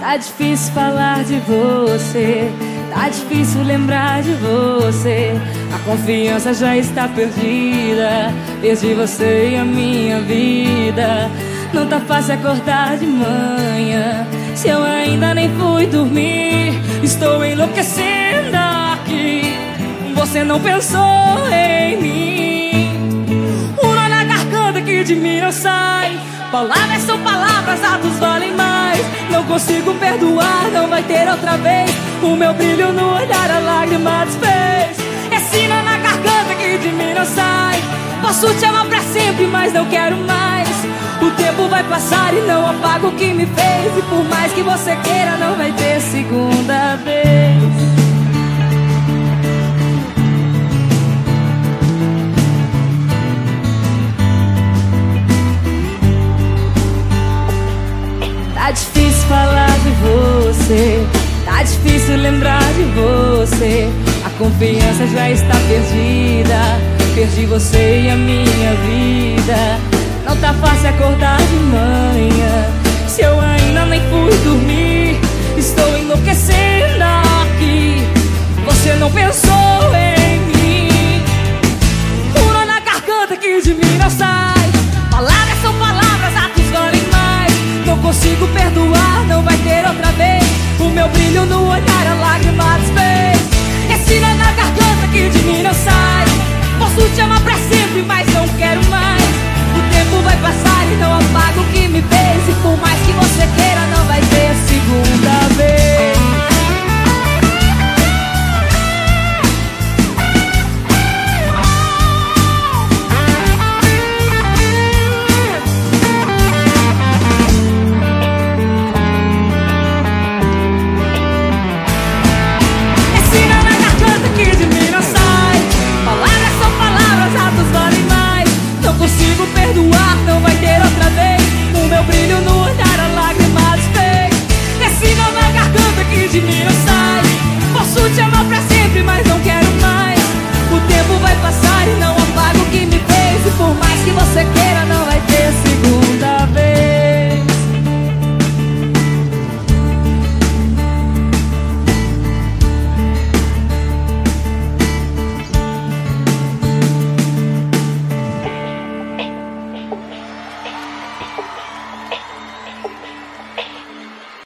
Tá difícil falar de você, tá difícil lembrar de você. A confiança já está perdida, perdi você e a minha vida. Não tá fácil acordar de manhã, se eu ainda nem fui dormir. Estou enlouquecendo aqui, você não pensou em mim. Nó na garganta que de mim não sai. Palavras são palavras, atos valem mais. Não consigo perdoar, não vai ter outra vez. O meu brilho no olhar, a lágrima desfez. É sina na garganta que de mim não sai. Posso te amar pra sempre, mas não quero mais. O tempo vai passar e não apaga o que me fez. E por mais que você queira, não vai ter segunda vez. Tá difícil lembrar de você. A confiança já está perdida, perdi você e a minha vida. Não tá fácil acordar de manhã, se eu ainda nem fui dormir. Estou enlouquecendo aqui, você não pensou em mim. Pula na garganta que de mim não sai. consigo perdoar, não vai ter outra vez. O meu brilho no olhar, a lágrima desfez. Ensina na garganta que de mim não sai. Posso te amar pra sempre, mas não quero mais. O tempo vai passar e não apaga o que me fez. E por mais que você